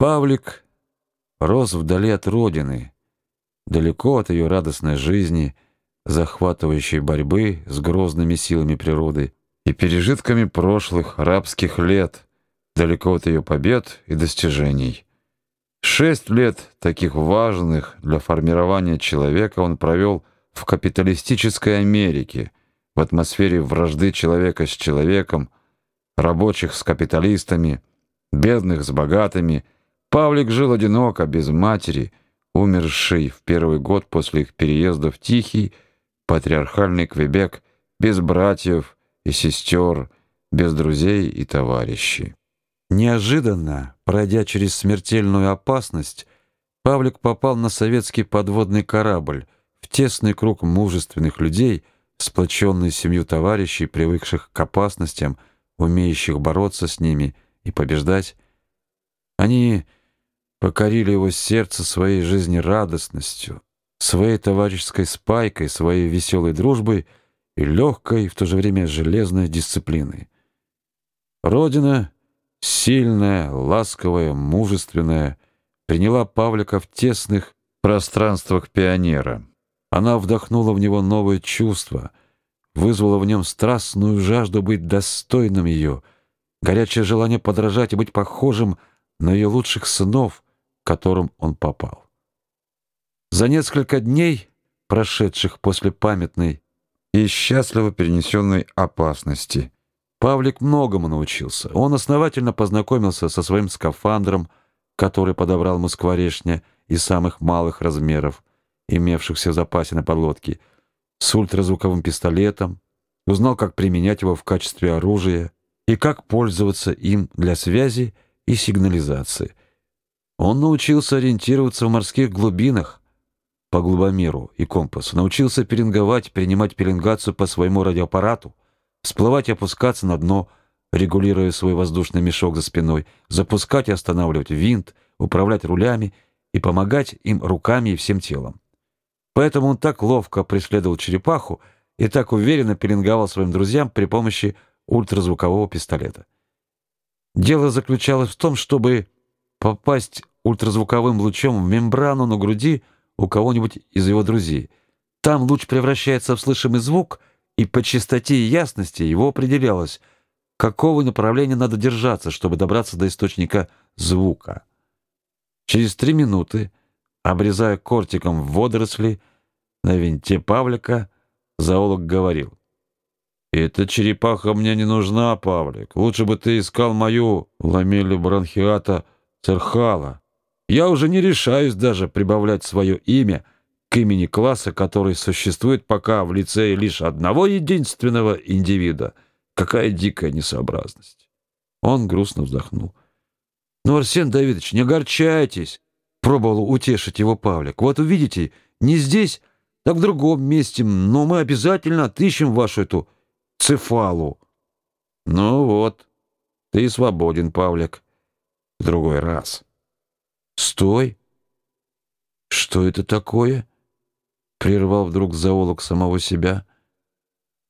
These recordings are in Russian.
Павлик рос вдали от родины, далеко от ее радостной жизни, захватывающей борьбы с грозными силами природы и пережитками прошлых рабских лет, далеко от ее побед и достижений. Шесть лет таких важных для формирования человека он провел в капиталистической Америке, в атмосфере вражды человека с человеком, рабочих с капиталистами, бедных с богатыми. Павлик жил одиноко, без матери, умерший в первый год после их переезда в тихий патриархальный Квебек, без братьев и сестер, без друзей и товарищей. Неожиданно, пройдя через смертельную опасность, Павлик попал на советский подводный корабль в тесный круг мужественных людей, сплоченный семью товарищей, привыкших к опасностям, умеющих бороться с ними и побеждать. Они покорили его сердце своей жизнерадостностью, своей товарищеской спайкой, своей веселой дружбой и легкой, в то же время железной дисциплиной. Родина, сильная, ласковая, мужественная, приняла Павлика в тесных пространствах пионера. Она вдохнула в него новое чувство, вызвала в нем страстную жажду быть достойным ее, горячее желание подражать и быть похожим на ее лучших сынов, которым он попал. За несколько дней, прошедших после памятной и счастливо перенесенной опасности, Павлик многому научился. Он основательно познакомился со своим скафандром, который подобрал Москворечня из самых малых размеров, имевшихся в запасе на подлодке, с ультразвуковым пистолетом, узнал, как применять его в качестве оружия и как пользоваться им для связи и сигнализации. Он научился ориентироваться в морских глубинах по глубомеру и компасу, научился пеленговать, принимать пеленгацию по своему радиоаппарату, всплывать и опускаться на дно, регулируя свой воздушный мешок за спиной, запускать и останавливать винт, управлять рулями и помогать им руками и всем телом. Поэтому он так ловко преследовал черепаху и так уверенно пеленговал своим друзьям при помощи ультразвукового пистолета. Дело заключалось в том, чтобы попасть ультразвуковым лучом в мембрану на груди у кого-нибудь из его друзей. Там луч превращается в слышимый звук, и по частоте и ясности его определялось, какого направления надо держаться, чтобы добраться до источника звука. Через три минуты, обрезая кортиком водоросли на винте Павлика, зоолог говорил: «Эта черепаха мне не нужна, Павлик. Лучше бы ты искал мою ламеллю бронхиата церхала. Я уже не решаюсь даже прибавлять свое имя к имени класса, который существует пока в лице лишь одного единственного индивида. Какая дикая несообразность!» Он грустно вздохнул. «Ну, Арсен Давидович, не огорчайтесь!» Пробовал утешить его Павлик. «Вот увидите, не здесь, так в другом месте, но мы обязательно отыщем вашу эту цефалу. Ну вот, ты свободен, Павлик. В другой раз. Стой. Что это такое? Прервал вдруг зоолог самого себя.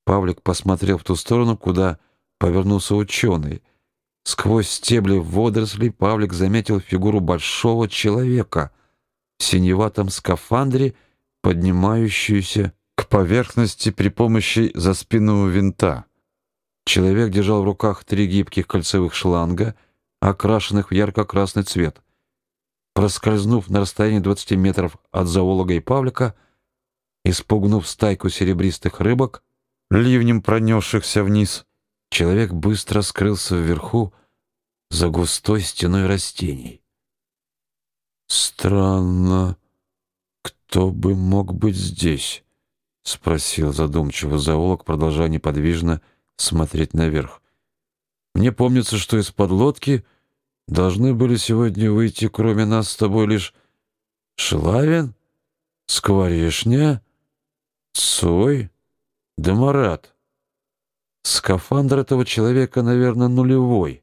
Павлик посмотрел в ту сторону, куда повернулся ученый. Сквозь стебли водорослей Павлик заметил фигуру большого человека в синеватом скафандре, поднимающуюся к поверхности при помощи заспинного винта. Человек держал в руках три гибких кольцевых шланга, окрашенных в ярко-красный цвет. Проскользнув на расстоянии 20 метров от зоолога и Павлика, испугнув стайку серебристых рыбок, ливнем пронесшихся вниз, человек быстро скрылся вверху за густой стеной растений. Странно, кто бы мог быть здесь? — спросил задумчиво зоолог, продолжая неподвижно смотреть наверх. «Мне помнится, что из-под лодки должны были сегодня выйти, кроме нас с тобой, лишь Шлавин, Скворешня, Цой да Марат. Скафандр этого человека, наверное, нулевой,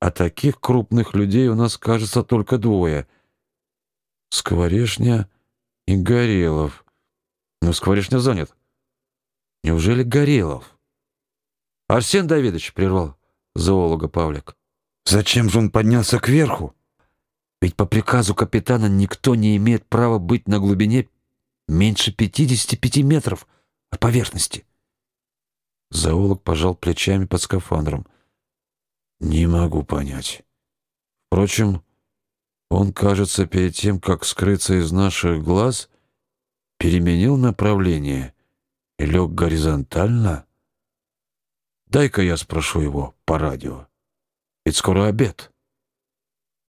а таких крупных людей у нас, кажется, только двое — Скворешня и Горелов». Но скворечня занят. Неужели Горелов? Арсен Давидович прервал зоолога Павлик. Зачем же он поднялся кверху? Ведь по приказу капитана никто не имеет права быть на глубине меньше 55 метров от поверхности. Зоолог пожал плечами под скафандром. «Не могу понять. Впрочем, он, кажется, перед тем, как скрыться из наших глаз, переменил направление и лег горизонтально. Дай-ка я спрошу его по радио. Ведь скоро обед».